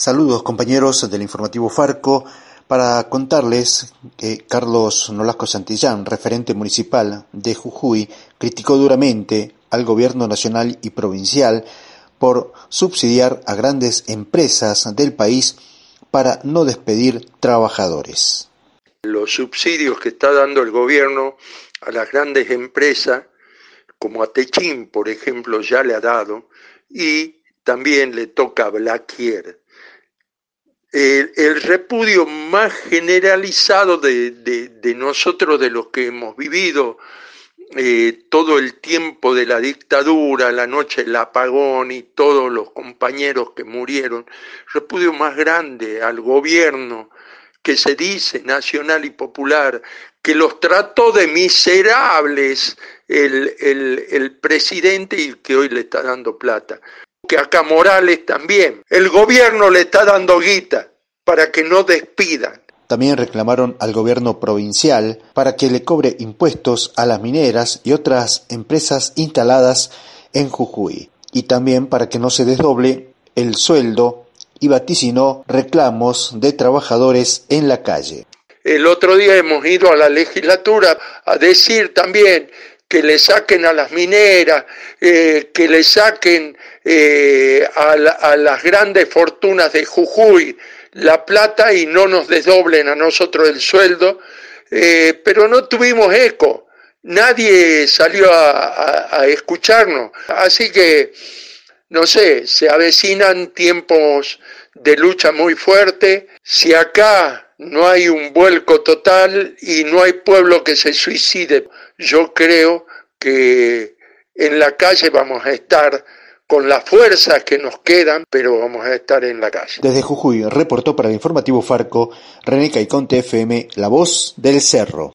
Saludos compañeros del informativo Farco para contarles que Carlos Nolasco Santillán, referente municipal de Jujuy, criticó duramente al gobierno nacional y provincial por subsidiar a grandes empresas del país para no despedir trabajadores. Los subsidios que está dando el gobierno a las grandes empresas, como a Techín, por ejemplo, ya le ha dado, y también le toca a Blaquier el, repudio más generalizado de, nosotros, de los que hemos vivido eh, todo el tiempo de la dictadura, la noche del apagón y todos los compañeros que murieron, repudio más grande al gobierno que se dice nacional y popular, que los trató de miserables el, el presidente y que hoy le está dando plata que acá Morales también. El gobierno le está dando guita para que no despidan. También reclamaron al gobierno provincial para que le cobre impuestos a las mineras y otras empresas instaladas en Jujuy y también para que no se desdoble el sueldo y vaticinó reclamos de trabajadores en la calle. El otro día hemos ido a la legislatura a decir también que le saquen a las mineras, eh, que le saquen eh, a, las grandes fortunas de Jujuy la plata y no nos desdoblen a nosotros el sueldo, eh, pero no tuvimos eco, nadie salió a, escucharnos, así que, no sé, se avecinan tiempos de lucha muy fuerte, si acá no hay un vuelco total y no hay pueblo que se suicide, yo creo que en la calle vamos a estar con las fuerzas que nos quedan, pero vamos a estar en la calle. Desde Jujuy reportó para el informativo Farco René Caiconte FM, La Voz del Cerro.